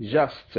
just